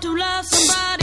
to love somebody.